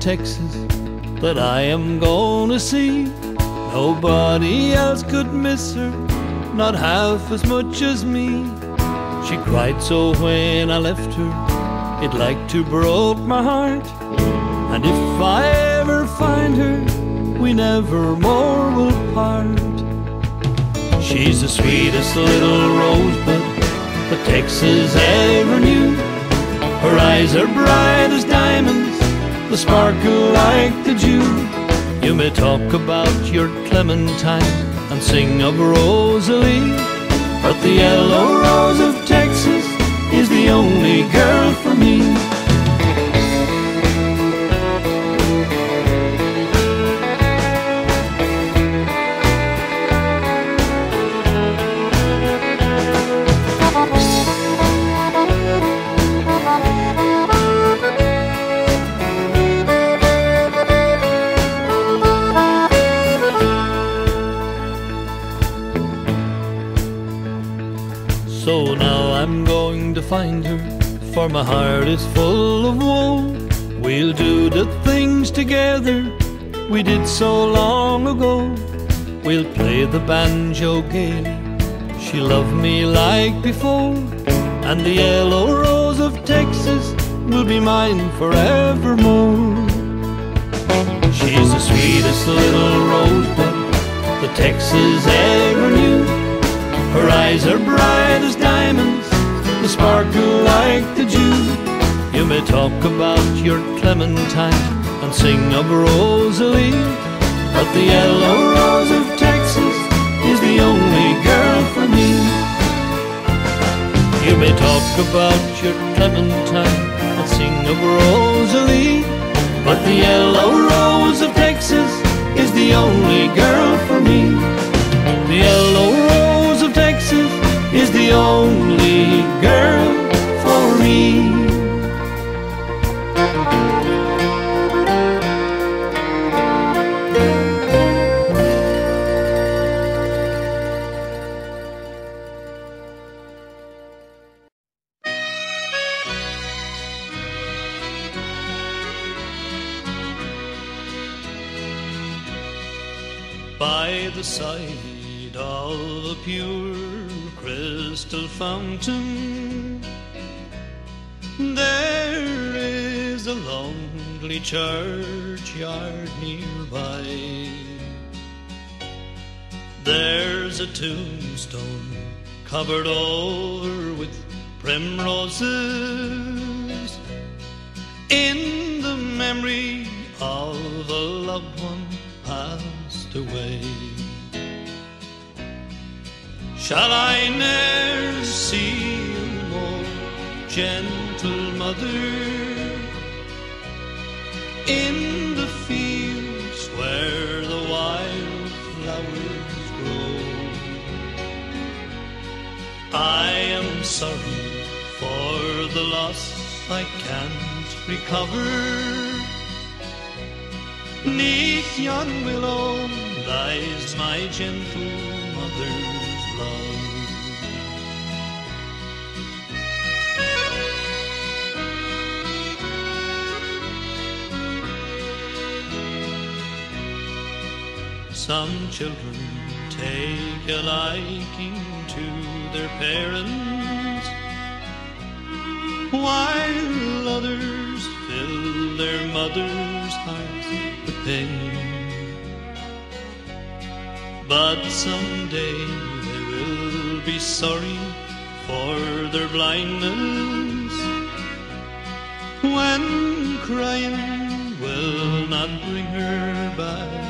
Texas that I am gonna see. Nobody else could miss her, not half as much as me. She cried so when I left her, it like to broke my heart. And if I ever find her, we never more will part. She's the sweetest little rosebud that Texas ever knew. Her eyes are bright as diamonds, the sparkle like the dew. You may talk about your Clementine and sing of Rosalie, but the yellow rose of Texas is the only girl for me. For my heart is full of woe. We'll do the things together we did so long ago. We'll play the banjo gaily, she loved me like before. And the yellow rose of Texas will be mine forevermore. She's the sweetest little rosebud that Texas ever knew. Her eyes are bright as diamonds, the sparkle like the dew. You may talk about your Clementine and sing of Rosalie, but the yellow rose of Texas is the only girl for me. You may talk about your Clementine and sing of Rosalie, but the yellow rose of Texas is the only girl for me. Tombstone covered over with primroses in the memory of a loved one passed away. Shall I ne'er see a more gentle mother in the fields I am sorry for the loss I can't recover. Neath yon willow lies my gentle mother's love. Some children take a liking to their parents, while others fill their mother's hearts with pain. But someday they will be sorry for their blindness. When crying will not bring her back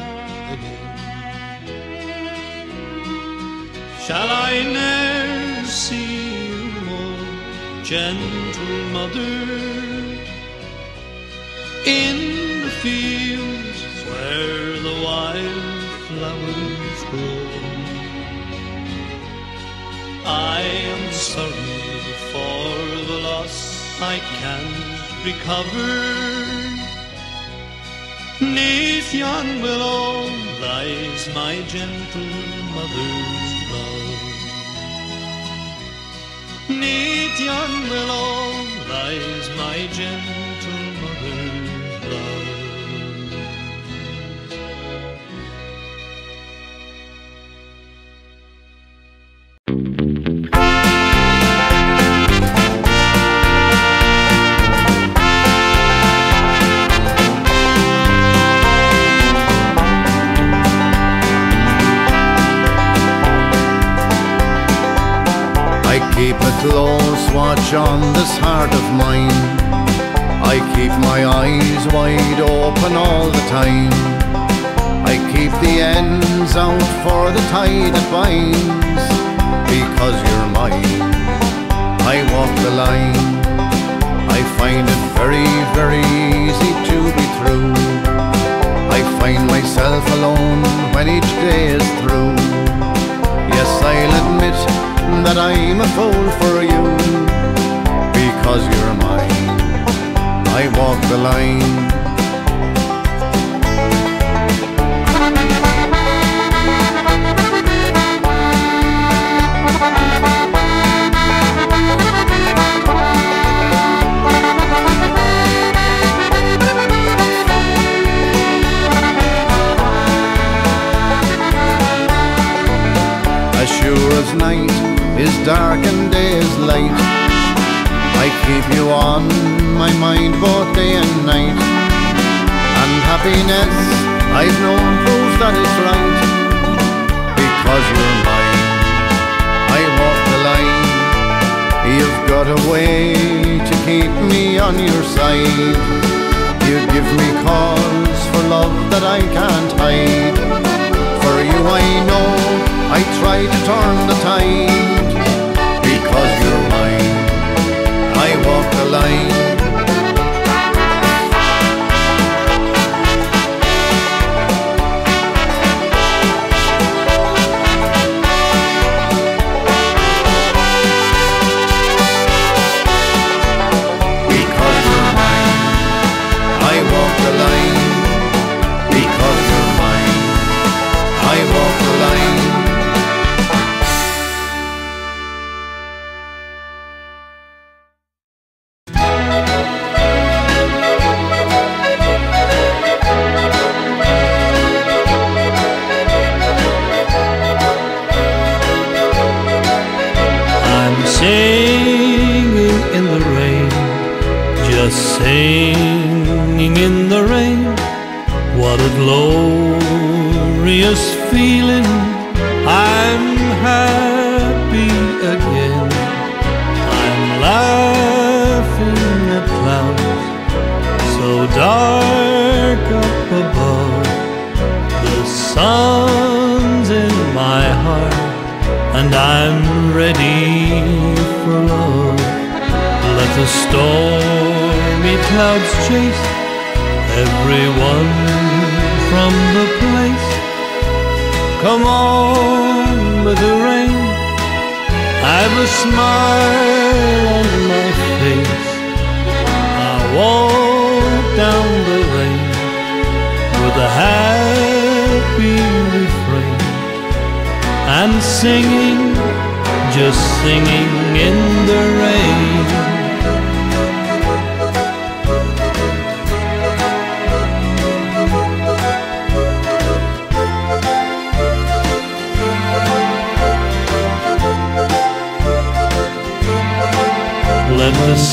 Shall I ne'er see you more gentle mother in the fields where the wild flowers grow? I am sorry for the loss I can't recover. Neath yon willow lies my gentle mother's Neath yon willow lies my gentle close watch on this heart of mine. I keep my eyes wide open all the time. I keep the ends out for the tie that binds. Because you're mine, I walk the line. I find it very, very easy to be true. I find myself alone when each day is through. Yes, I'll admit that I'm a fool for you because you're mine. I walk the line. As sure as night is dark and day is light, I keep you on my mind both day and night. And happiness I've known proves that it's right, because you're mine. I walk the line. You've got a way to keep me on your side. You give me cause for love that I can't hide. For you I know I try to turn the tide walk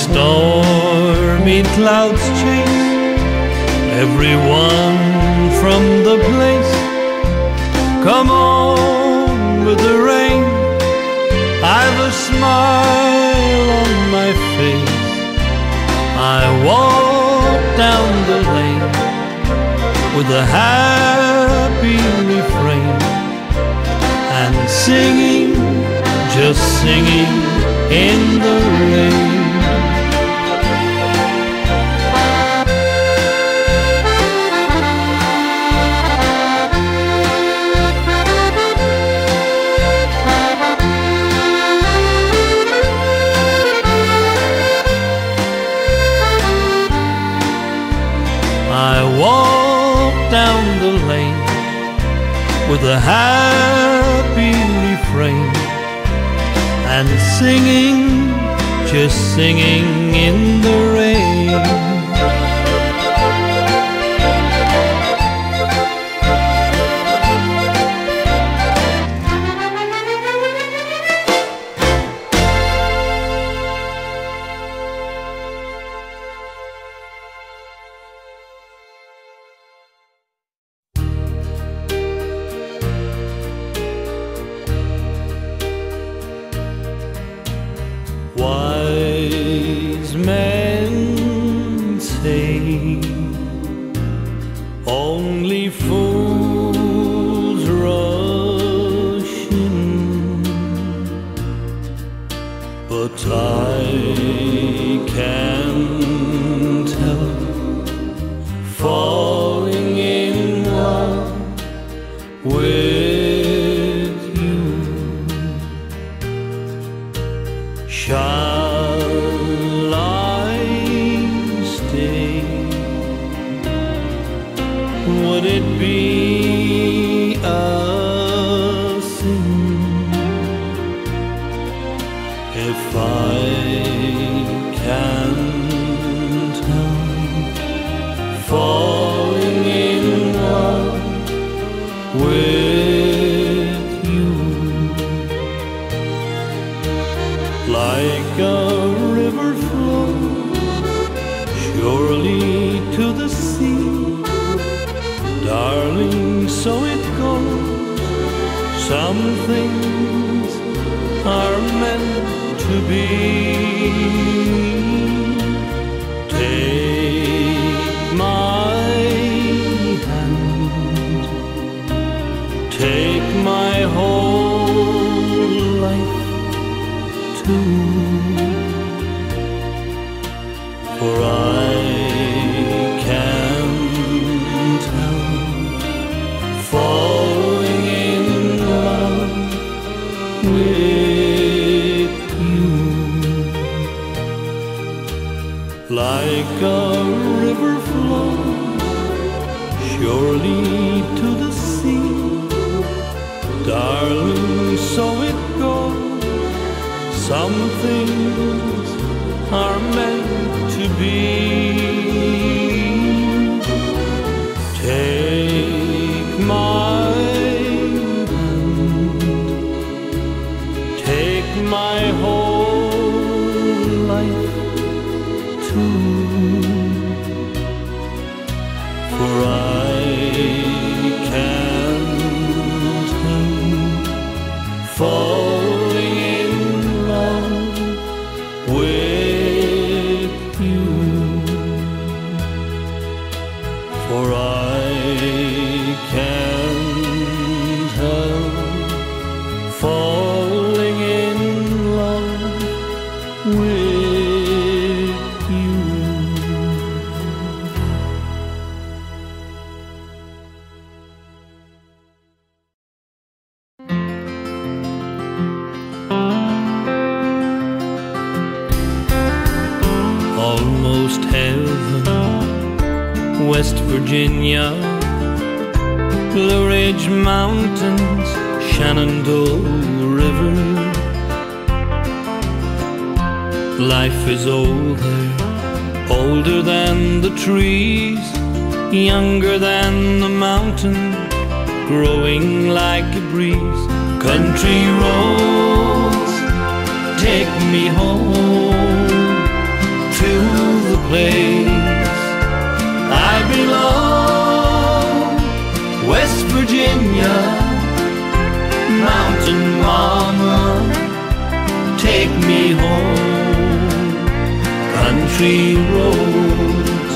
stormy clouds chase everyone from the place. Come on with the rain. I've a smile on my face. I walk down the lane with a happy refrain and singing, just singing in the rain. With a happy refrain and singing, just singing in the rain. Virginia, Blue Ridge Mountains, Shenandoah River. Life is older, older than the trees, younger than the mountain, growing like a breeze. Country roads take me home to the place West Virginia, Mountain Mama, take me home, country roads,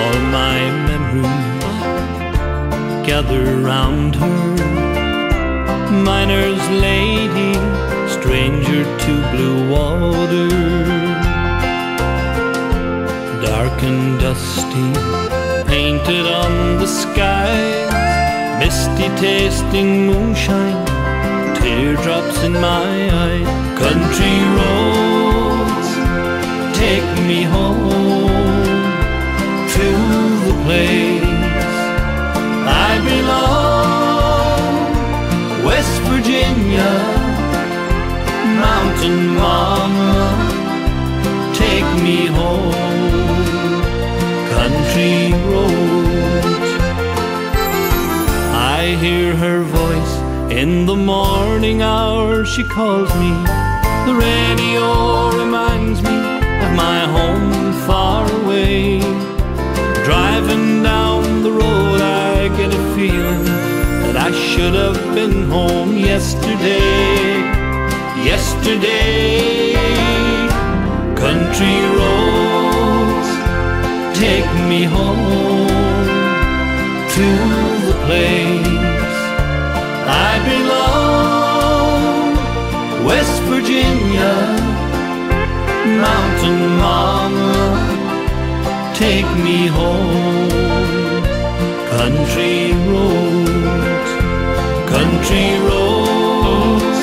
all my memories gather round her, miner's lady stranger to blue water. Dark and dusty, painted on the skies, misty tasting moonshine, teardrops in my eyes. Country roads, take me home to the place I belong, West Virginia mountain mama, take me home, country roads. I hear her voice in the morning hour, she calls me. The radio reminds me of my home far away. Driving down the road, I get a feeling that I should have been home yesterday yesterday. Country roads take me home to the place I belong, West Virginia, Mountain Mama, take me home, country roads, country roads,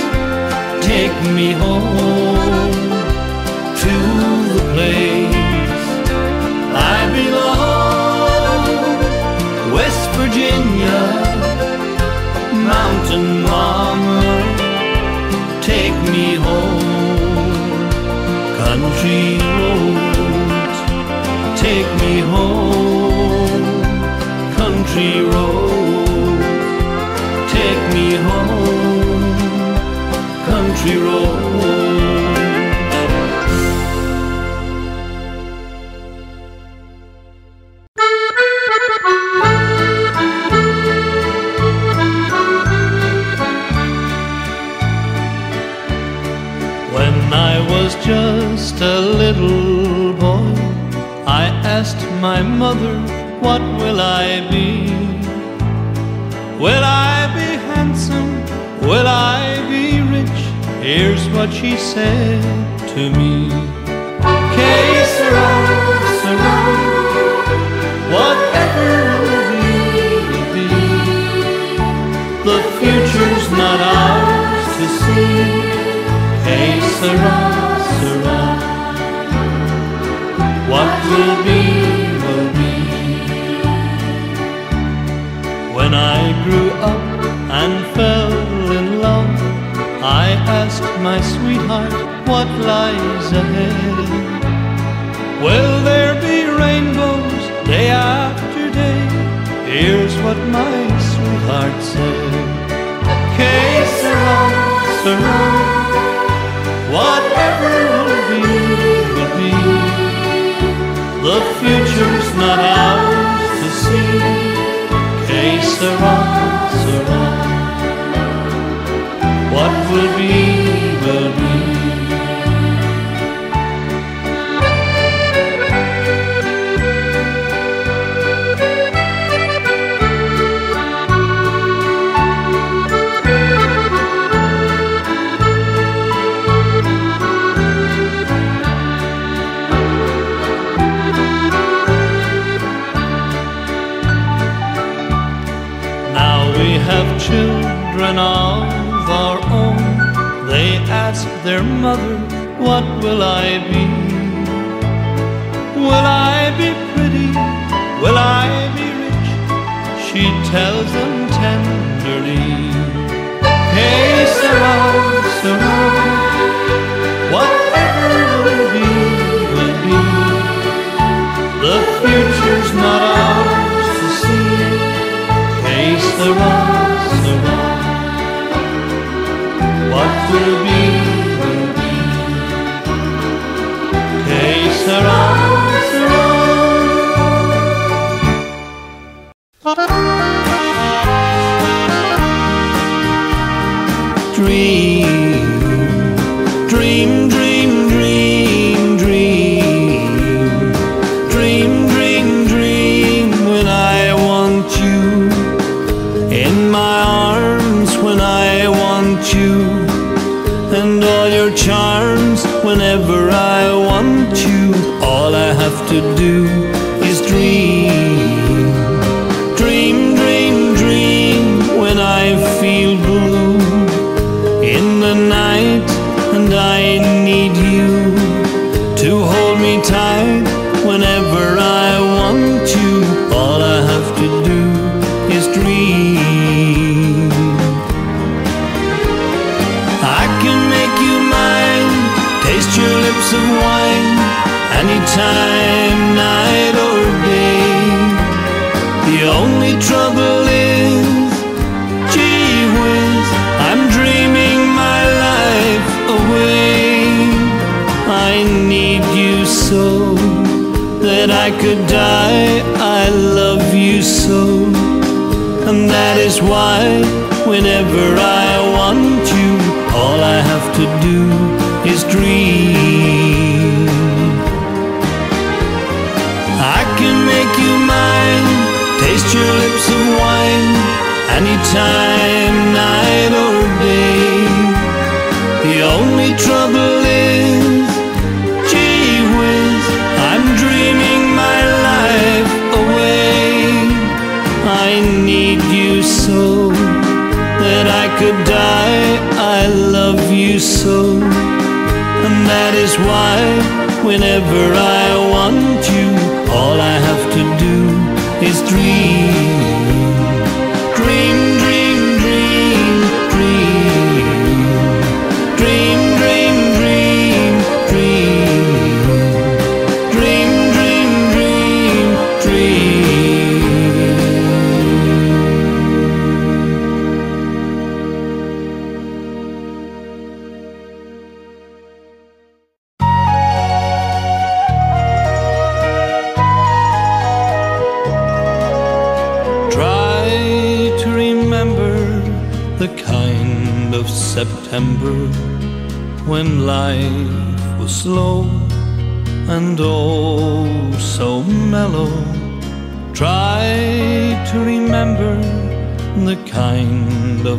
take me home to the place country roads, take me home, country road, take me home, country road. My mother, What will I be? Will I be handsome? Will I be rich? Here's what she said to me. Que sera, whatever will be. The future's not ours to see. What will be, When I grew up and fell in love, I asked my sweetheart what lies ahead. Will there be rainbows day after day? Here's what my sweetheart said. Que sera, sera. Whatever will be, will be. The future's not ours. Sera, sera. What will be, will be. What will I be? Will I be pretty? Will I be rich? She tells them tenderly, Hey, Sarah, Sarah, whatever will be, will be. The future's not ours to see. Hey, Sarah, Sarah, what will be, dream,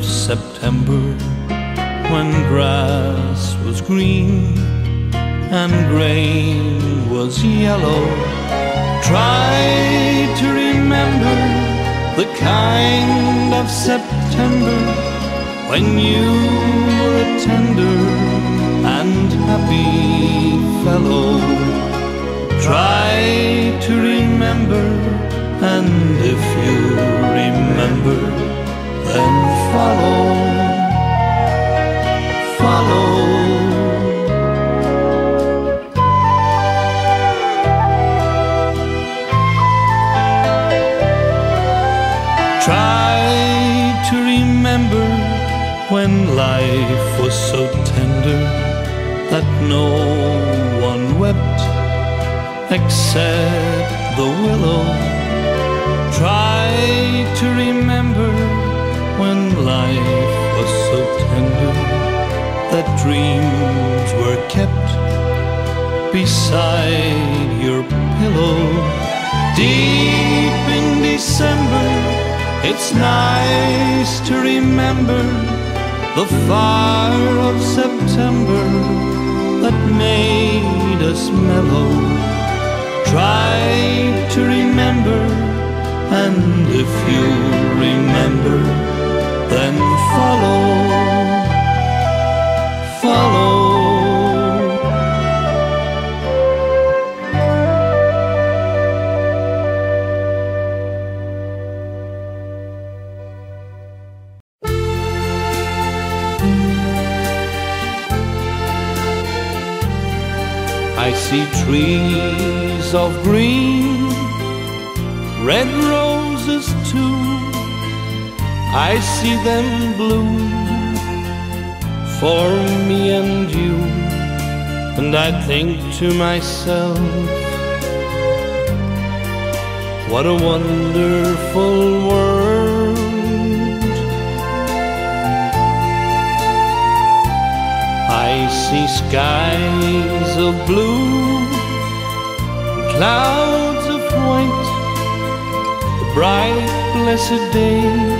of September when grass was green and grain was yellow. Try to remember the kind of September when you were a tender and happy fellow. Try to remember, and if you remember, then follow, follow. Try to remember when life was so tender that no one wept except the willow. Try to remember when life was so tender that dreams were kept beside your pillow. Deep in December, it's nice to remember the fire of September that made us mellow. Try to remember, and if you remember, then follow, follow. I see trees of green, red roses too. I see them bloom for me and you, and I think to myself, what a wonderful world. I see skies of blue, clouds of white, the bright blessed day,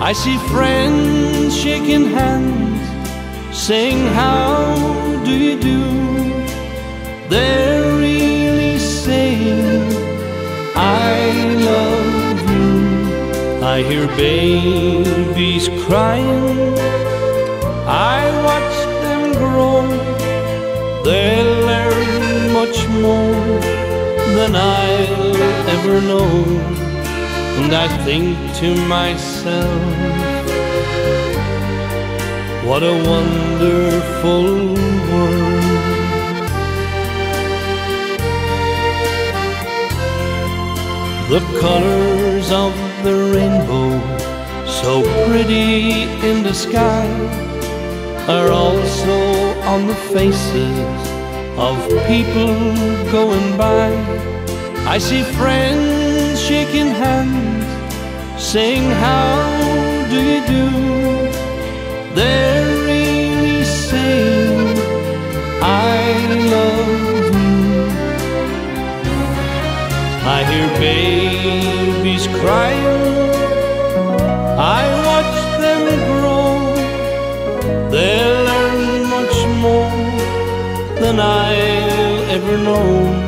I see friends shaking hands, saying, How do you do? They're really saying, I love you. I hear babies crying. I watch them grow. They'll learn much more than I'll ever know. And I think to myself, what a wonderful world. The colors of the rainbow, so pretty in the sky, are also on the faces of people going by. I see friends shaking hands, saying, How do you do. They're really saying, I love you. I hear babies crying. I watch them grow. They'll learn much more than I'll ever know.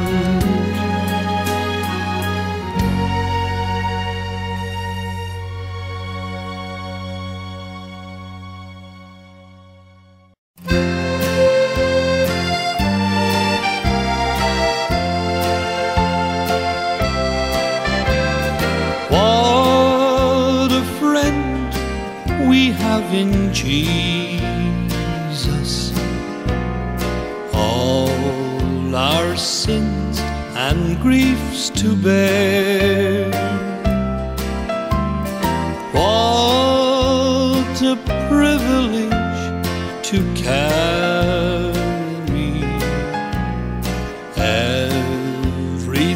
A privilege to carry everything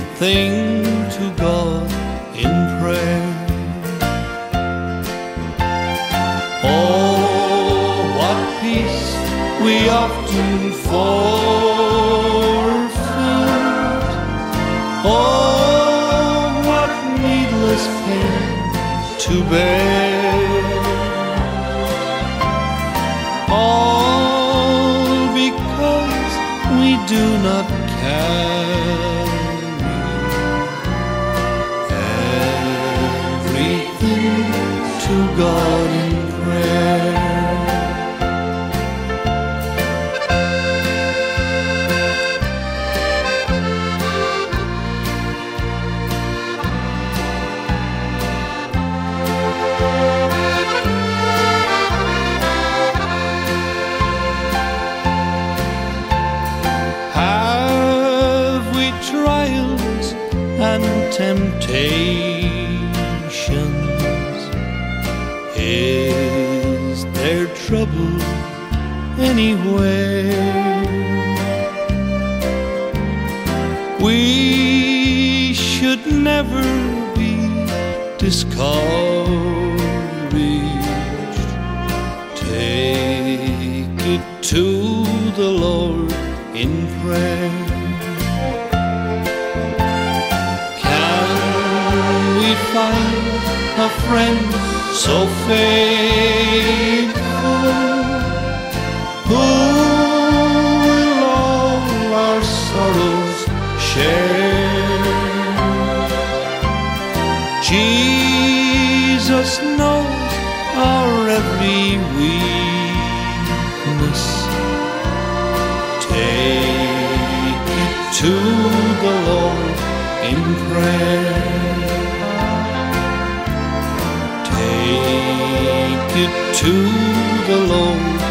to the Lord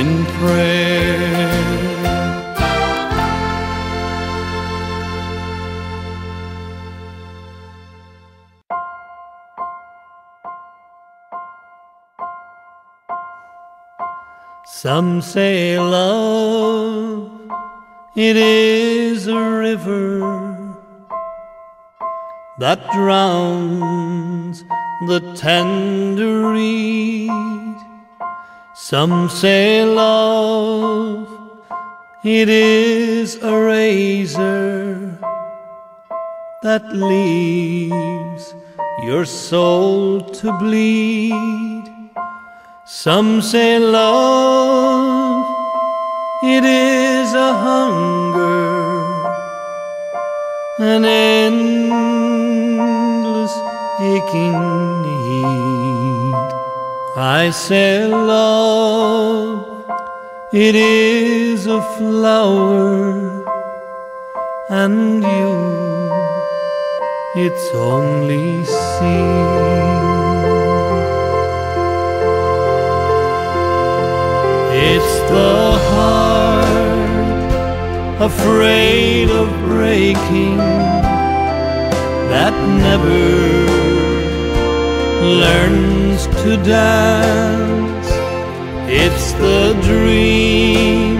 in prayer. Some say love, it is a river that drowns the tender reed. Some say love, it is a razor that leaves your soul to bleed. Some say love, it is a hunger, an endless aching need. I say love, it is a flower, and you, its only seed. It's the heart afraid of breaking, that never to dance. It's the dream,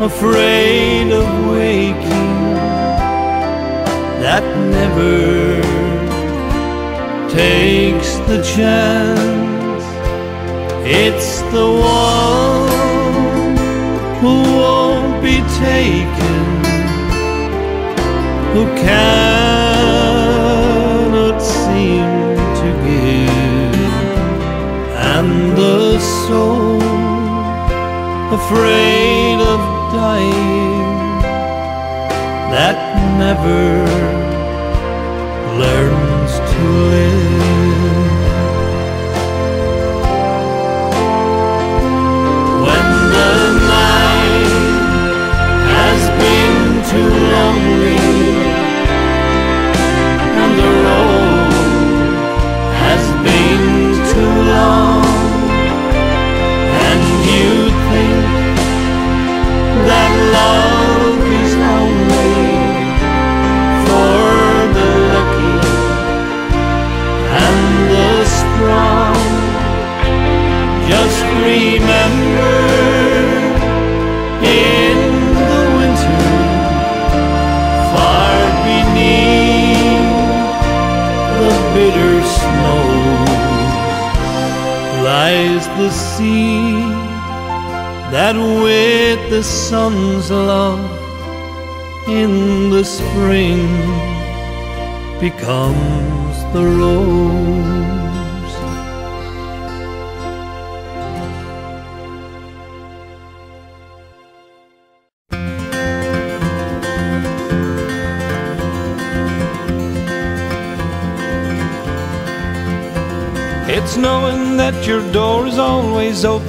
afraid of waking, that never takes the chance. It's the one who won't be taken, who cannot afraid of dying. That never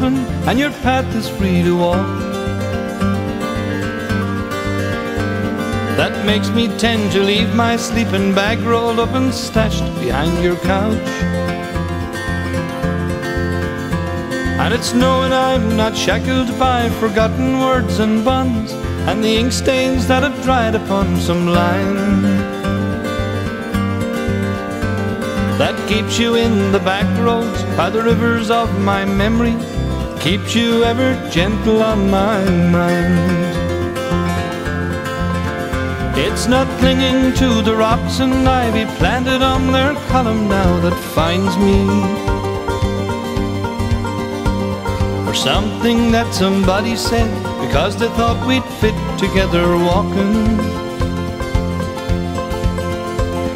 open and your path is free to walk. That makes me tend to leave my sleeping bag rolled up and stashed behind your couch. And it's knowing I'm not shackled by forgotten words and bonds and the ink stains that have dried upon some line. that keeps you in the back roads by the rivers of my memory, keeps you ever gentle on my mind. It's not clinging to the rocks and ivy planted on their column now that finds me. Or something that somebody said because they thought we'd fit together walking.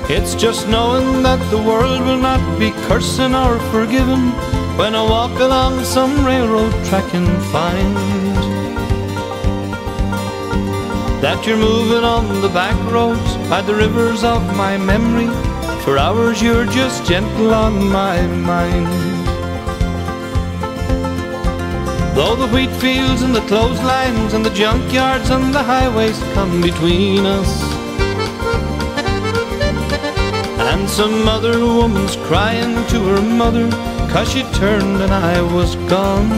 It's just knowing that the world will not be cursing or forgiven when I walk along some railroad track and find that you're moving on the back roads by the rivers of my memory. For hours you're just gentle on my mind. Though the wheat fields and the clotheslines and the junkyards and the highways come between us. And some other woman's crying to her mother Cause she turned and I was gone.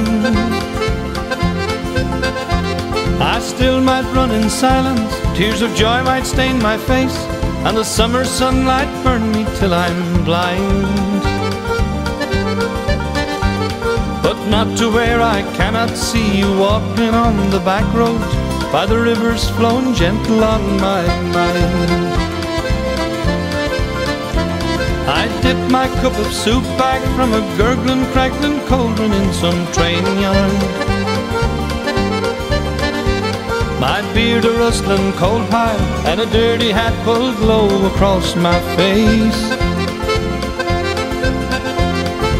I still might run in silence Tears of joy might stain my face And the summer sunlight burn me till I'm blind. But not to where I cannot see you Walking on the back road By the rivers flowing gentle on my mind I dip my cup of soup back from a gurgling, crackling cauldron in some train yard. My beard a rustling coal pile and a dirty hat pulled low across my face.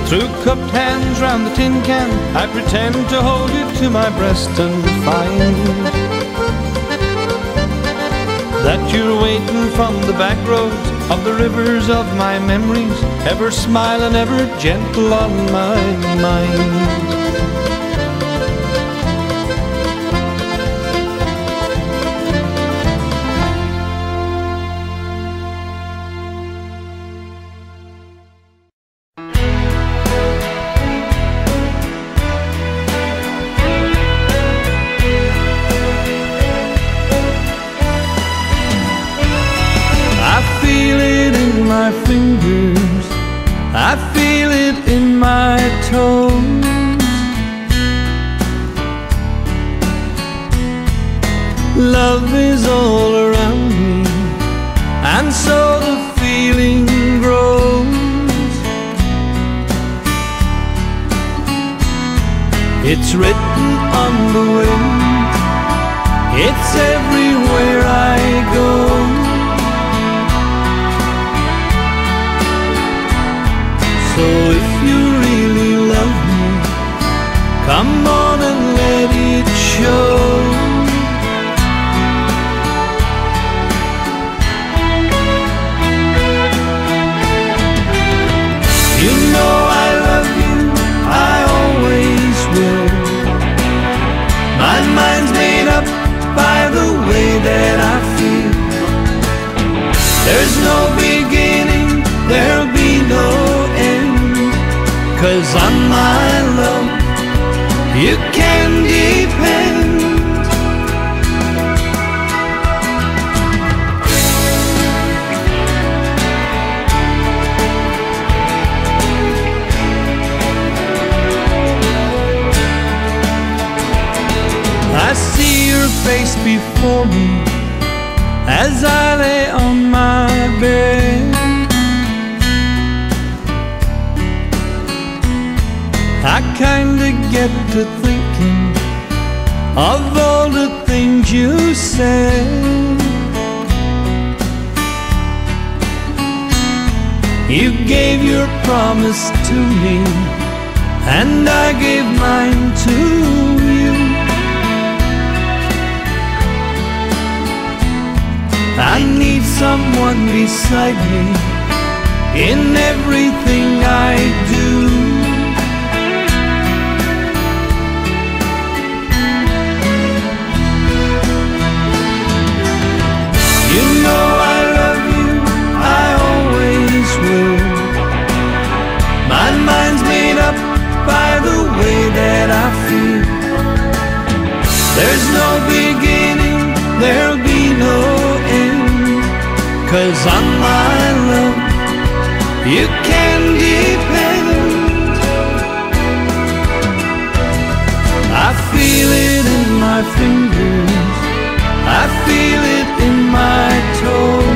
Through cupped hands round the tin can, I pretend to hold you to my breast and find that you're waiting from the back roads of the rivers of my memories, ever smiling, ever gentle on my mind. Cause on my love, you can depend. I see your face before me as I lay on my bed. I kinda get to thinking of all the things you said. You gave your promise to me, and I gave mine to you. I need someone beside me in everything I do. There's no beginning, there'll be no end. Cause on my love, you can depend. I feel it in my fingers, I feel it in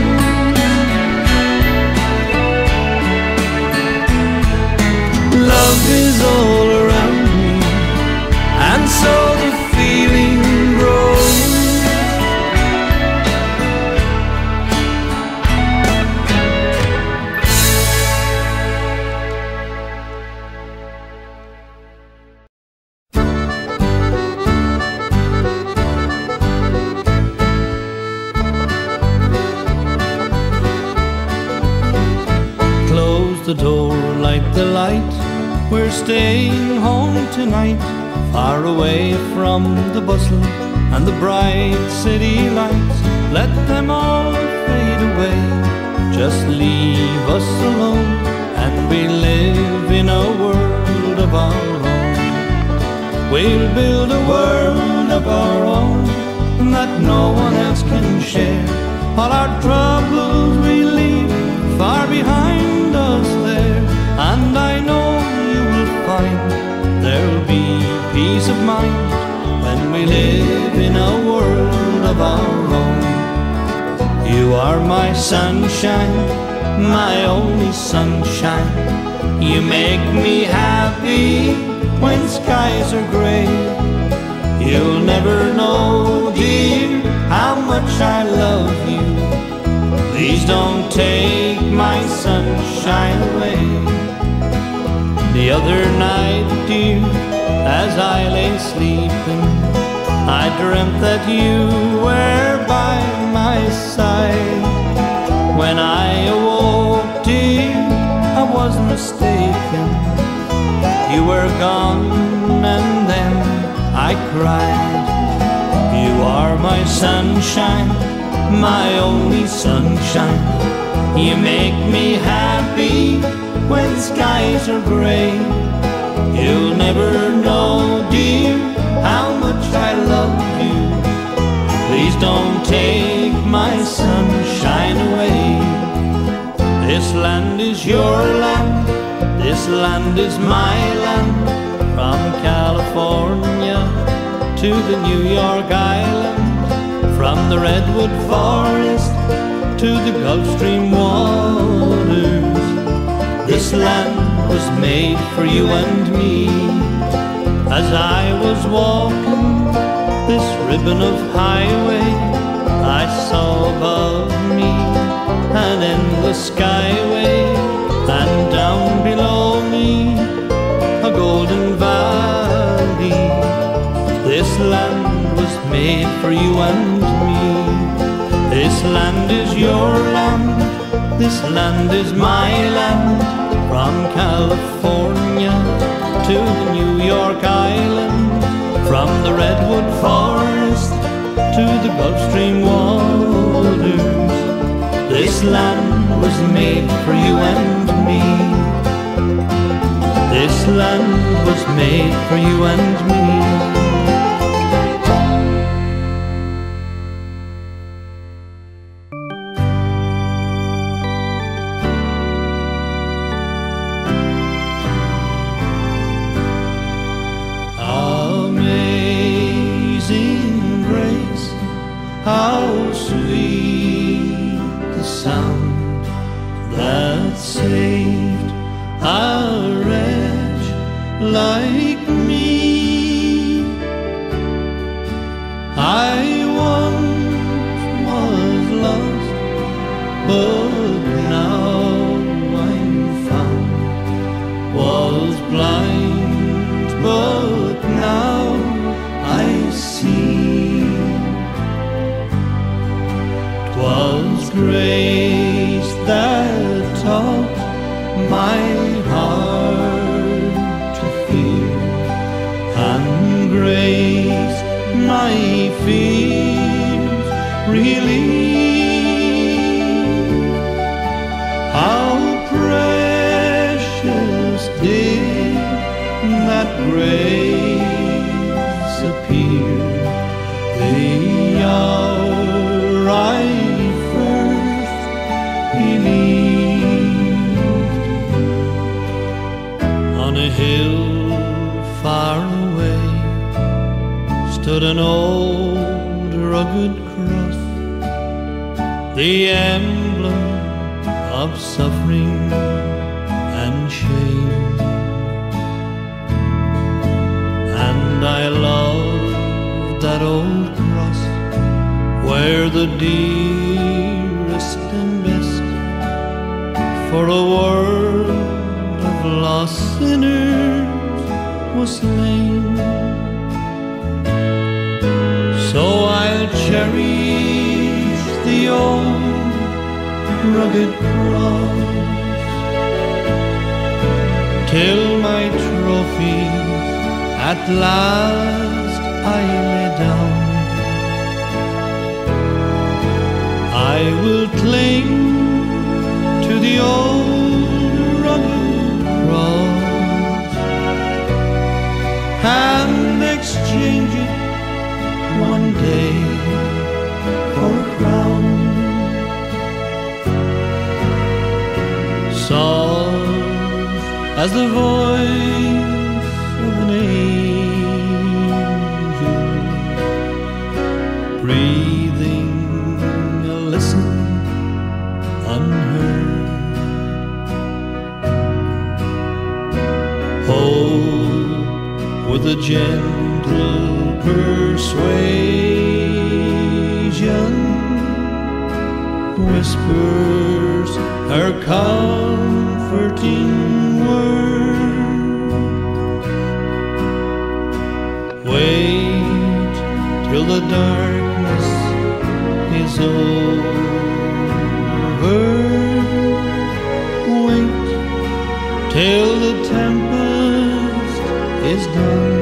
take my sunshine away. The other night, dear, as I lay sleeping, I dreamt that you were by my side. When I awoke, dear, I was mistaken. You were gone, and then I cried. You are my sunshine, my only sunshine. You make me happy when skies are gray. You'll never know, dear, how much I love you. Please don't take my sunshine away. This land is your land, this land is my land. From California to the New York Island, from the Redwood Forest to the Gulf Stream waters. This land was made for you and me. As I was walking this ribbon of highway, I saw above me an endless skyway, and down below me a golden valley. This land was made for you and me. This land is your land, this land is my land. From California to the New York Island, from the Redwood Forest to the Gulf Stream waters. This land was made for you and me. This land was made for you and me. Grace appear the hour I first believed. On a hill far away stood an old rugged cross, the emblem of suffering where the dearest and best for a world of lost sinners was slain. So I'll cherish the old rugged cross till my trophies at last I lay down. I will cling to the old rugged cross and exchange it one day for a crown. Soft as the voice gentle persuasion whispers her comforting word. Wait till the darkness is over. Wait till the tempest is done.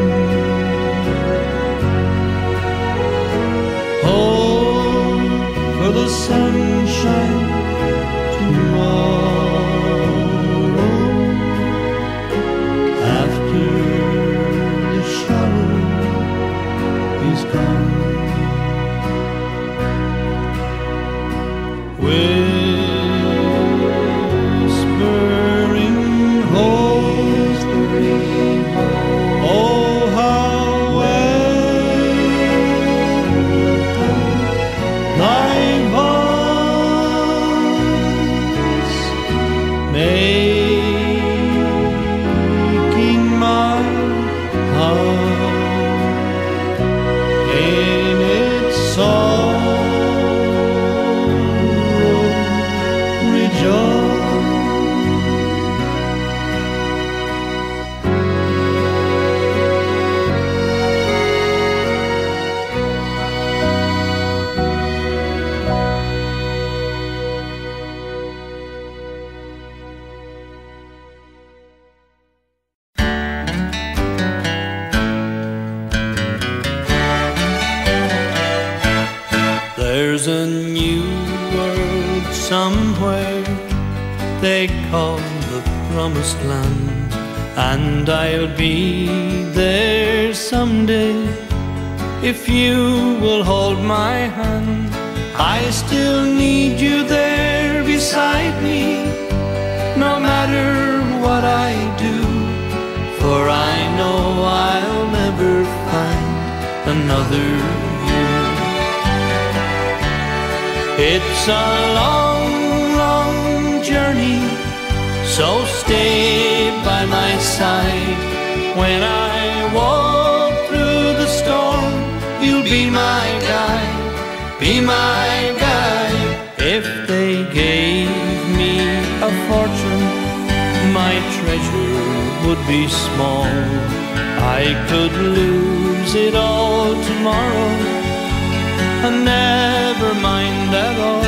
And never mind at all.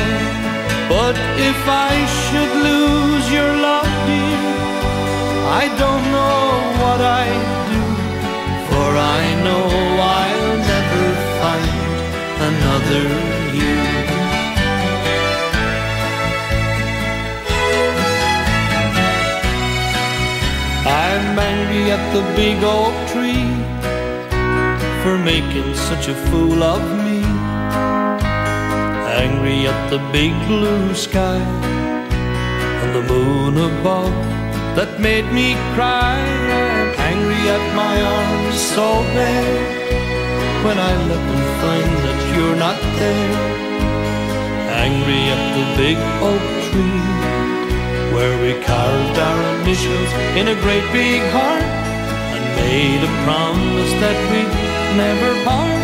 But if I should lose your love, dear, I don't know what I'd do, for I know I'll never find another you. I'm angry at the big oak tree for making such a fool of me. Angry at the big blue sky and the moon above that made me cry. I'm angry at my arms so bare when I look and find that you're not there. Angry at the big oak tree where we carved our initials in a great big heart and made a promise that we'd never part.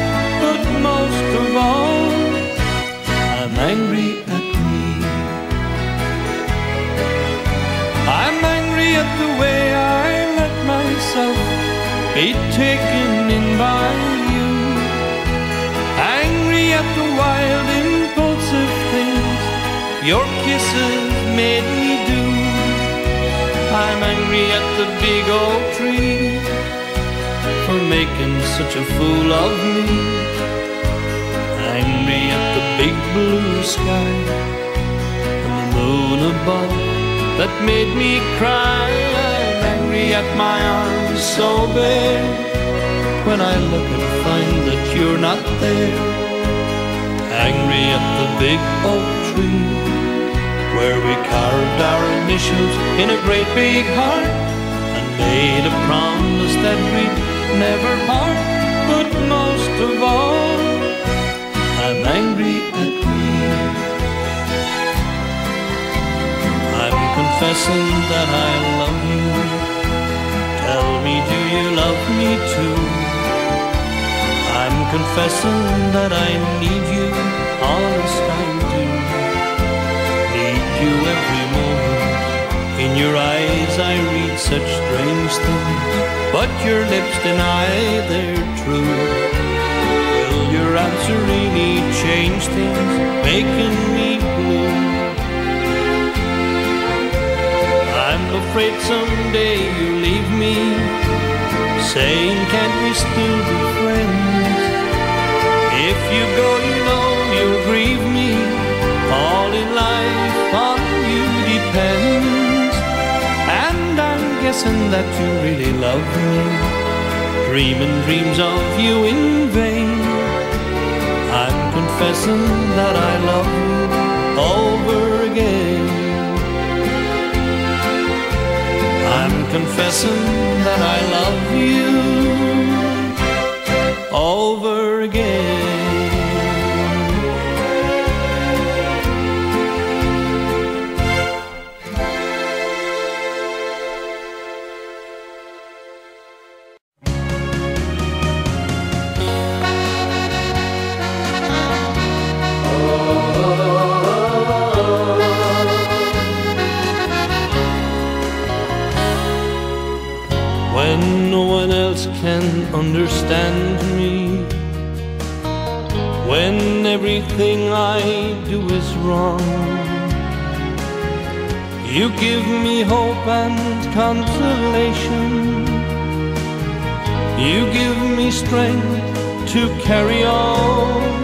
The way I let myself be taken in by you. Angry at the wild, impulsive things your kisses made me do. I'm angry at the big old tree for making such a fool of me. Angry at the big blue sky and the moon above that made me cry. I'm angry at my arms so bare when I look and find that you're not there. Angry at the big oak tree where we carved our initials in a great big heart and made a promise that we'd never part. But most of all, I'm angry confessing that I love you. Tell me, do you love me too? I'm confessing that I need you, honest I do. Need you every moment. In your eyes I read such strange things, but your lips deny they're true. Will your answer really change things, making me blue? I'm afraid someday you'll leave me, saying, Can't we still be friends? If you go, you know you'll grieve me. All in life on you depends. And I'm guessing that you really love me, dreaming dreams of you in vain. I'm confessing that I love you over again. I'm confessing that I love you over again. Understand me. When everything I do is wrong, you give me hope and consolation. You give me strength to carry on.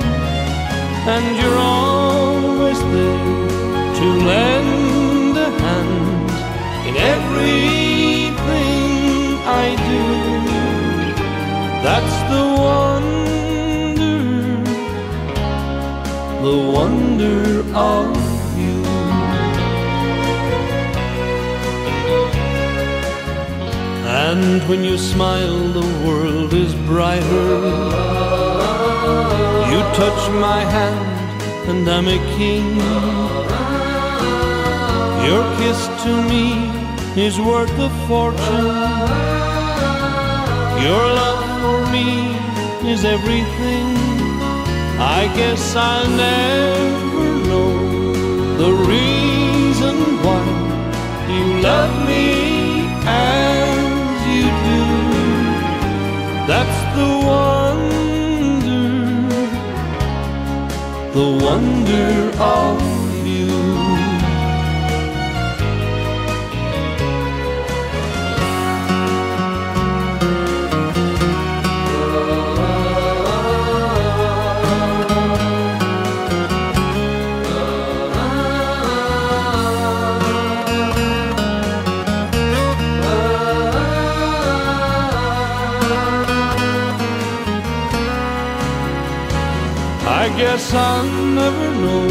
and you're always there to lend a hand in everything That's the wonder, the wonder of you. And when you smile, the world is brighter. You touch my hand, and I'm a king. Your kiss to me is worth a fortune. Your love me is everything. I guess I'll never know the reason why you love me as you do. That's the wonder, the wonder of I'll never know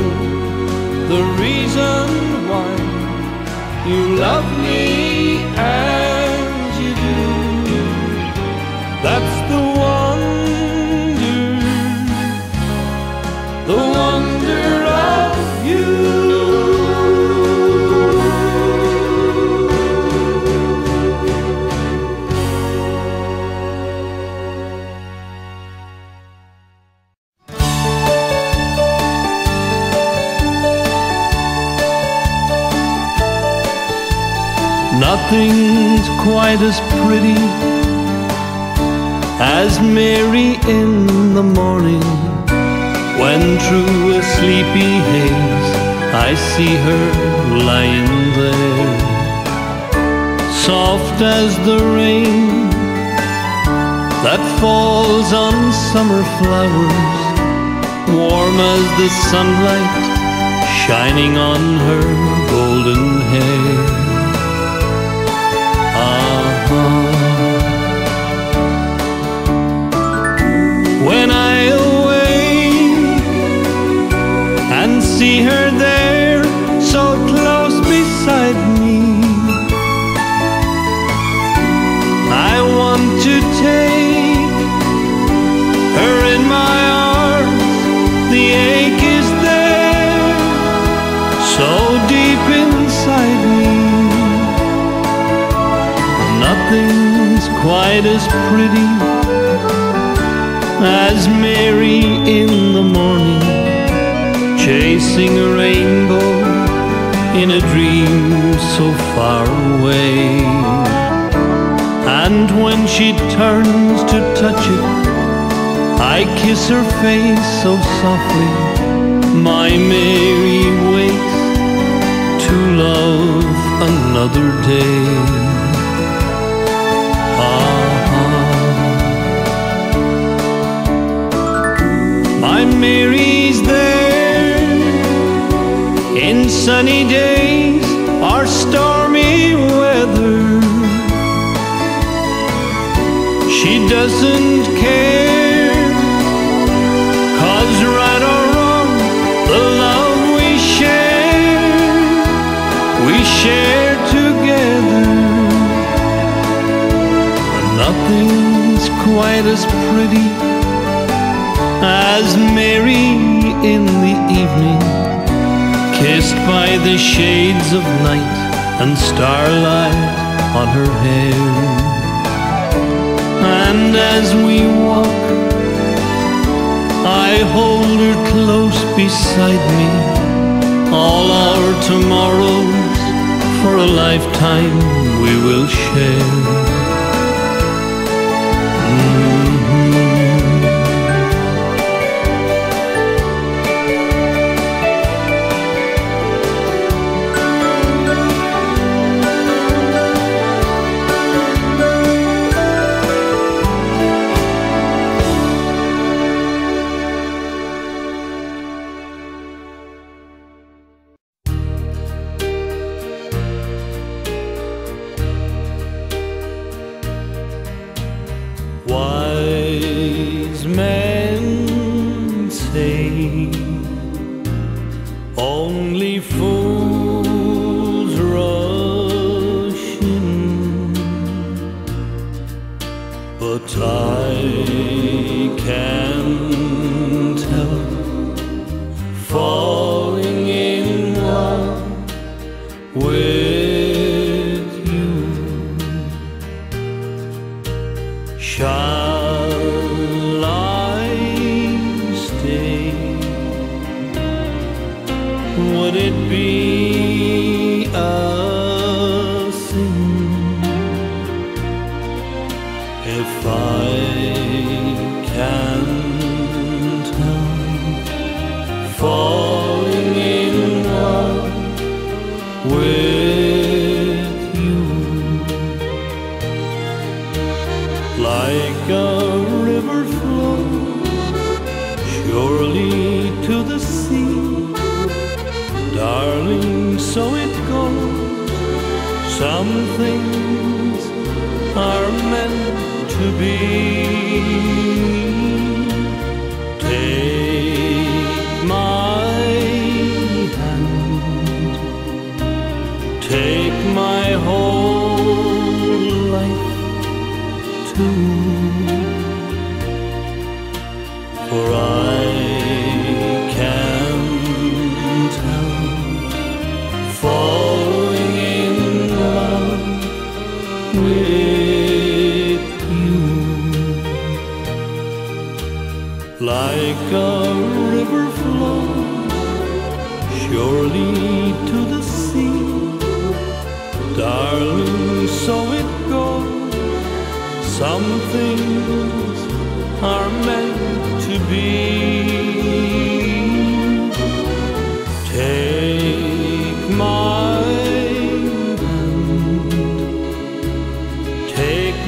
the reason why you love me Nothing's quite as pretty as Mary in the morning when through a sleepy haze I see her lying there, soft as the rain that falls on summer flowers, warm as the sunlight shining on her pretty as Mary in the morning, chasing a rainbow in a dream so far away. And when she turns to touch it, I kiss her face so softly. My Mary wakes to love another day. My Mary's there in sunny days or stormy weather. She doesn't care, cause right or wrong, the love we share, we share together. But nothing's quite as pretty as Mary in the evening, kissed by the shades of night and starlight on her hair. And as we walk, I hold her close beside me. All our tomorrows for a lifetime we will share. Mm.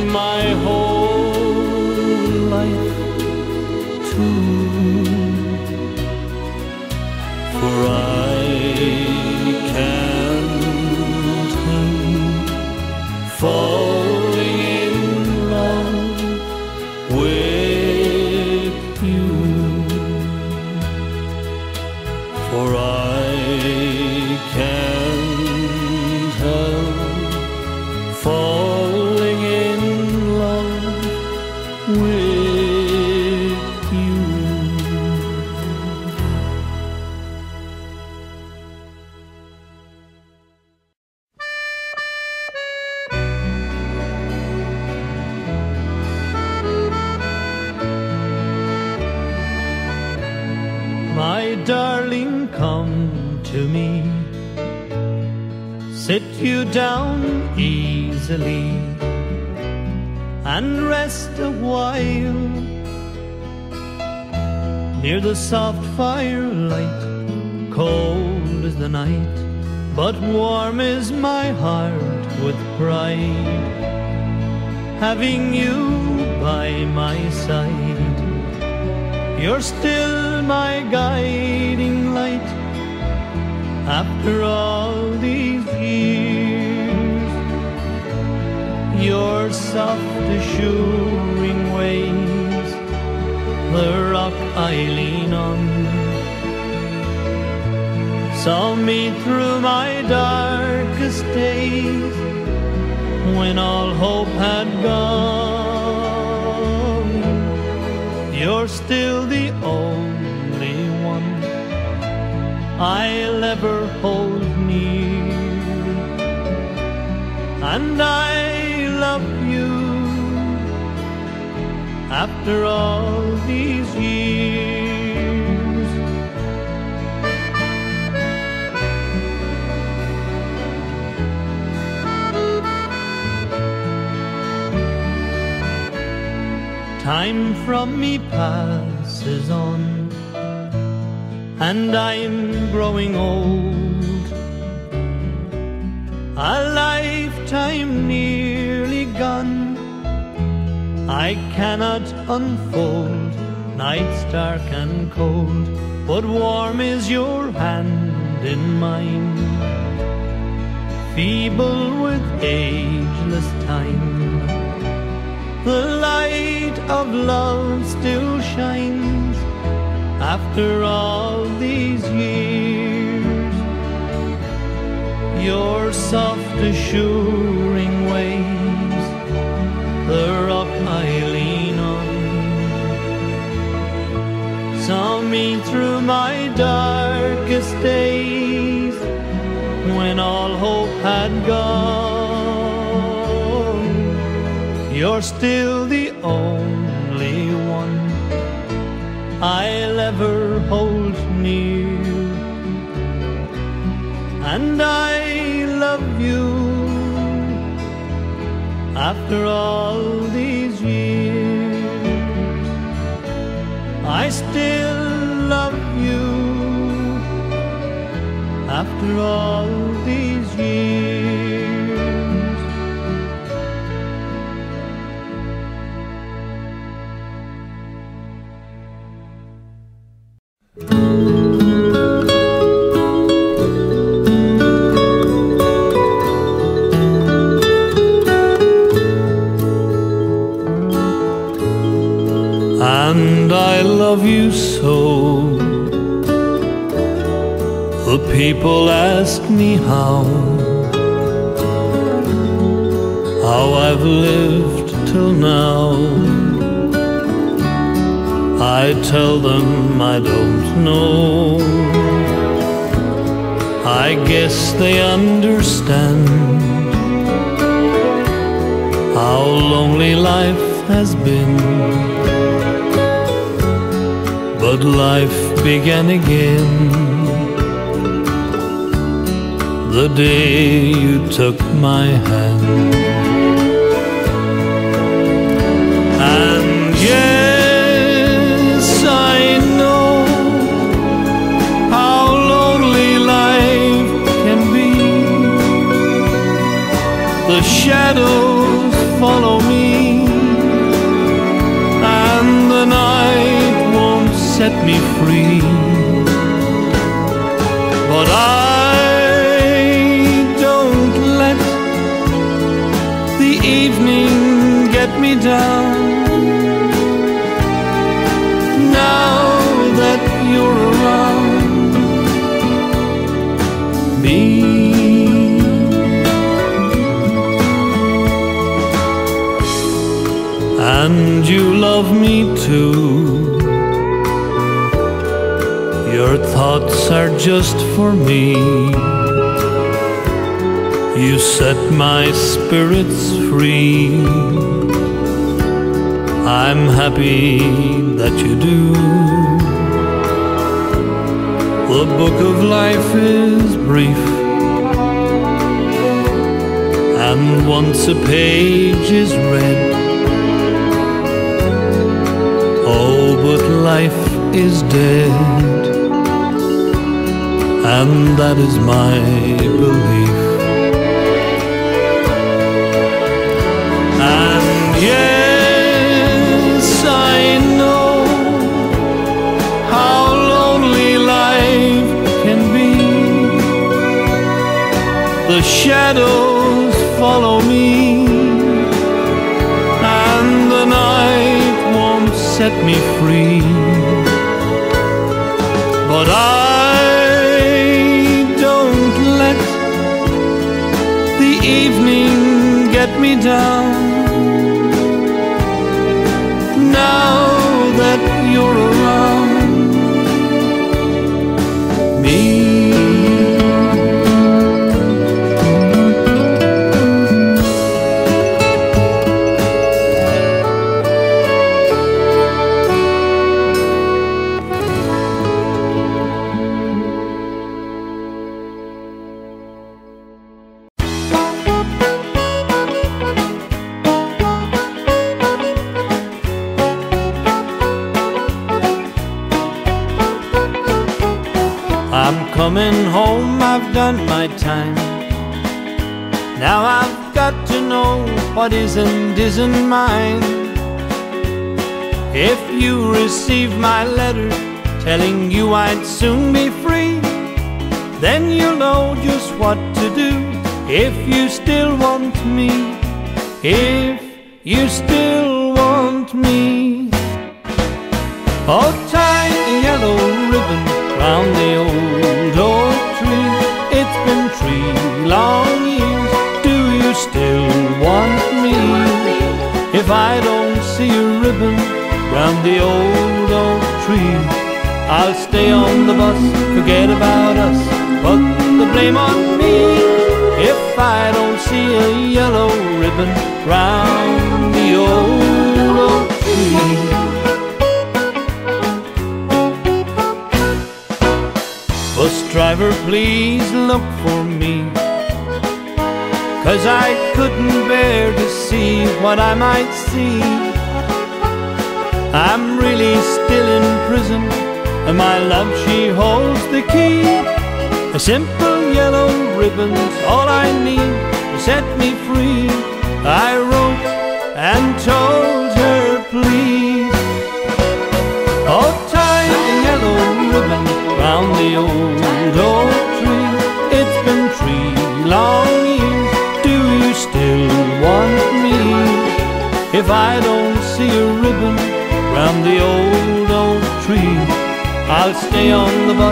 my home. Time from me passes on, and I'm growing old. A lifetime nearly gone, I cannot unfold. Night's dark and cold, but warm is your hand in mine. Feeble with ageless time. The light of love still shines after all these years. Your soft assuring waves, the rock I lean on, saw me through my darkest days when all hope had gone. You're still the only one I'll ever hold near, and I love you after all these years. I still love you after all love you so. The people ask me how, how I've lived till now. I tell them I don't know. I guess they understand how lonely life has been. Life began again the day you took my hand. And yes, I know how lonely life can be. The shadows set me free. But I don't let the evening get me down. Now that you're around me. And you love me too. Thoughts are just for me. You set my spirits free. I'm happy that you do. The book of life is brief. And once a page is read, oh, but life is dead and that is my belief. And yes, I know how lonely life can be. The shadows follow me, and the night won't set me free. But I down.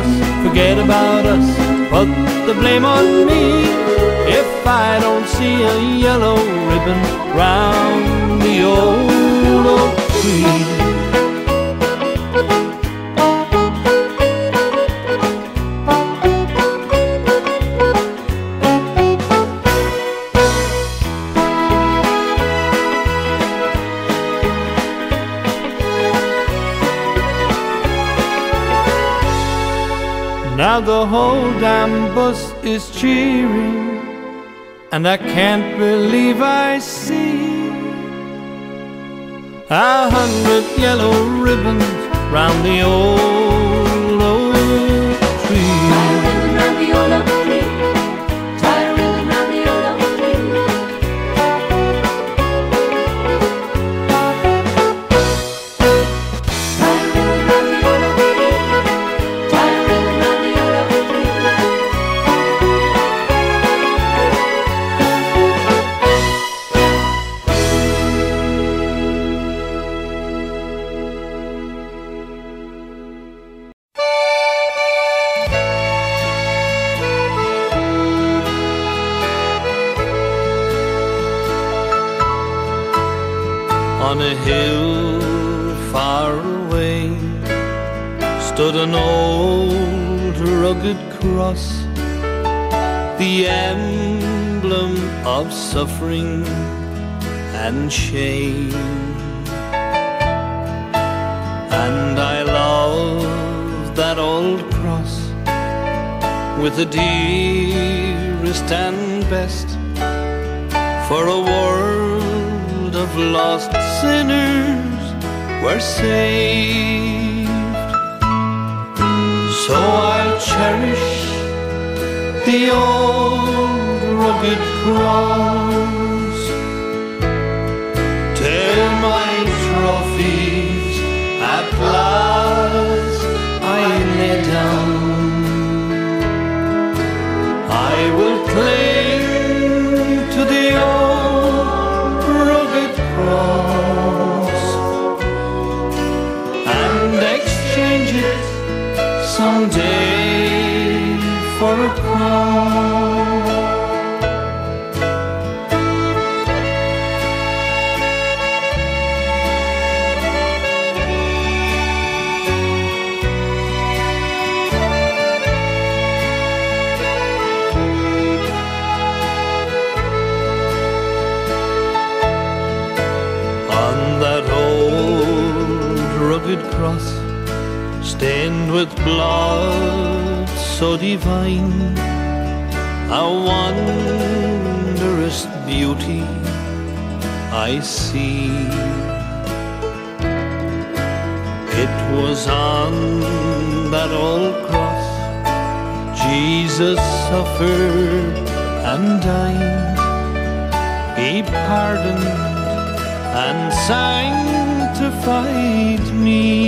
Bus, forget about us, put the blame on me. If I don't see a yellow ribbon round the old oak tree. Now the whole damn bus is cheering, and I can't believe I see a hundred yellow ribbons round the old suffering and shame. And I love that old cross with the dearest and best for a world of lost sinners were saved. So I'll cherish the old rugged cross till my trophies at last I lay down. I will cling to the old rugged cross and exchange it someday for a divine, a wondrous beauty I see. It was on that old cross Jesus suffered and died. He pardoned and sanctified me.